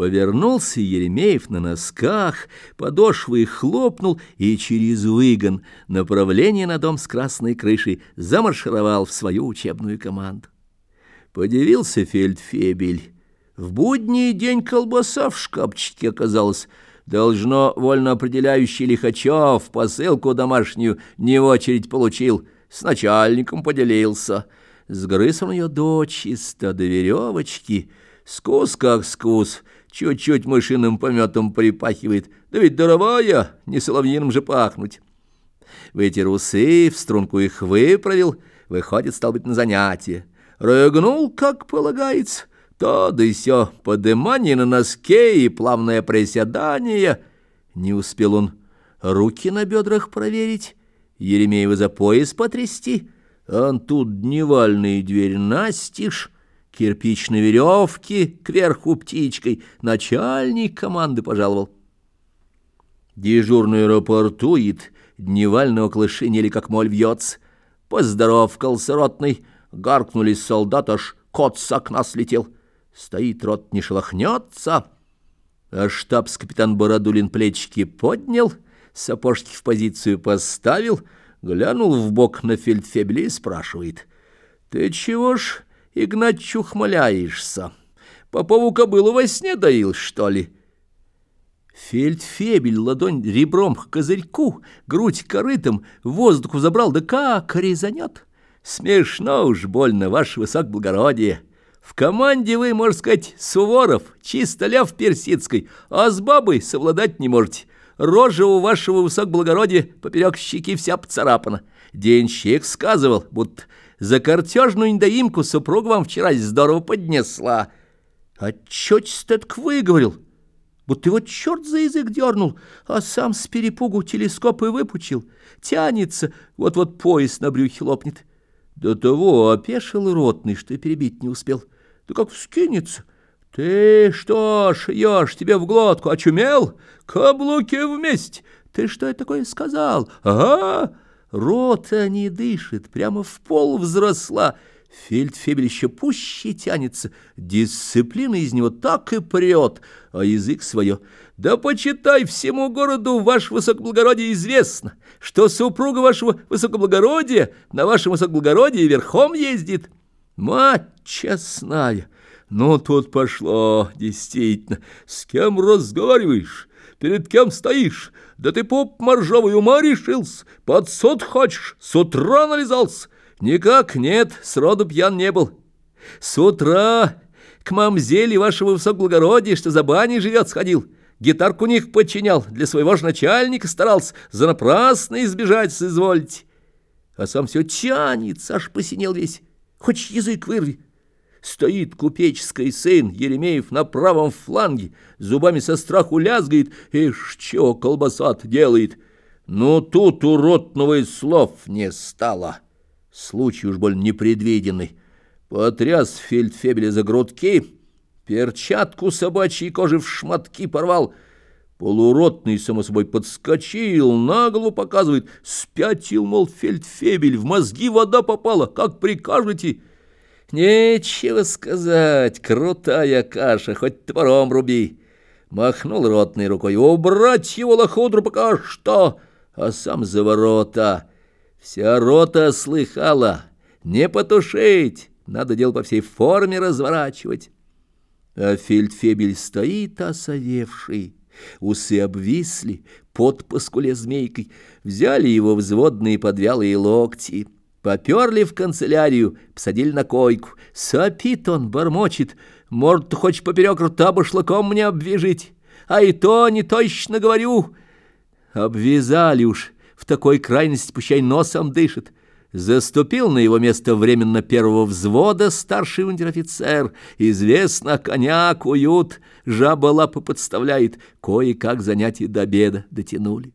Повернулся Еремеев на носках, подошвы хлопнул и через выгон направление на дом с красной крышей замаршировал в свою учебную команду. Подивился фельдфебель. В будний день колбаса в шкафчике оказалась. Должно вольно определяющий Лихачев посылку домашнюю не в очередь получил, с начальником поделился. Сгрыз он ее дочисто до веревочки, скус как скус — чуть-чуть мышиным пометом припахивает. Да ведь даровая, не соловьиным же пахнуть. Вытер усы, в струнку их выправил, выходит, стал быть, на занятие. Рыгнул, как полагается, то да и сё, подымание на носке и плавное приседание. Не успел он руки на бедрах проверить, Еремеева за пояс потрясти, он тут дневальные дверь настежь, кирпичной веревки кверху птичкой, начальник команды пожаловал. Дежурный рапортует, дневально около шинели, как моль вьется. Поздоровкался ротный, гаркнули солдат, аж кот с окна слетел. Стоит рот, не шелохнется, а штабс-капитан Бородулин плечики поднял, сапожки в позицию поставил, глянул в бок на фельдфебеля и спрашивает. «Ты чего ж...» Игнать, ухмыляешься. Попову кобылу во сне доил, что ли?» Фельдфебель ладонь ребром к козырьку, грудь корытом, воздуху забрал, да как резанет. Смешно уж больно, ваше высокоблагородие. В команде вы, можно сказать, Суворов, чисто ляв персидской, а с бабой совладать не можете. Рожа у вашего высокоблагородия поперек щеки вся поцарапана. Денщик сказывал, будто за картежную недоимку супруга вам вчера здорово поднесла. А чё-то так выговорил, будто его черт за язык дернул, а сам с перепугу телескоп и выпучил. Тянется, вот-вот пояс на брюхе лопнет. До того опешил ротный, что и перебить не успел. Да как вскинется. Ты что ж, ешь тебе в глотку, очумел? Каблуки вместе. Ты что это такое сказал? Ага. Рота не дышит, прямо в пол взросла. Фельдфебель еще пуще тянется, дисциплина из него так и прет, а язык свое. Да почитай, всему городу, ваше высокоблагородие, известно, что супруга вашего высокоблагородия на вашем высокоблагородии верхом ездит. Мать честная, ну тут пошло, действительно, с кем разговариваешь? Перед кем стоишь? Да ты, поп, моржовый ума решился. Под суд хочешь? С утра нализался? Никак нет, сроду пьян не был. С утра к мамзели вашего высокоблагородия, что за баней живет, сходил. Гитарку у них подчинял, для своего же начальника старался, за напрасно избежать соизвольте. А сам все тянется, аж посинел весь. Хоть язык вырви. Стоит купеческий сын Еремеев на правом фланге, зубами со страху лязгает, и что колбаса делает. Но тут у ротного и слов не стало. Случай уж больно непредвиденный. Потряс фельдфебеля за грудки, перчатку собачьей кожи в шматки порвал. Полуротный, само собой, подскочил, нагло показывает, спятил, мол, фельдфебель, в мозги вода попала, как прикажете — Нечего сказать, крутая каша, хоть топором руби. Махнул ротной рукой, убрать его лохудру пока что, а сам за ворота. Вся рота слыхала, не потушить, надо дело по всей форме разворачивать. А фельдфебель стоит осовевший, усы обвисли, под по скуле змейкой, взяли его взводные подвялые локти — Поперли в канцелярию, посадили на койку. Сопит он, бормочет. Может, хочешь поперек рта башлыком мне обвяжить? А и то не точно говорю. Обвязали уж. В такой крайности пущай носом дышит. Заступил на его место временно первого взвода старший унтер-офицер. Известно, коня куют, жаба лапы подставляет. Кое-как занятия до обеда дотянули.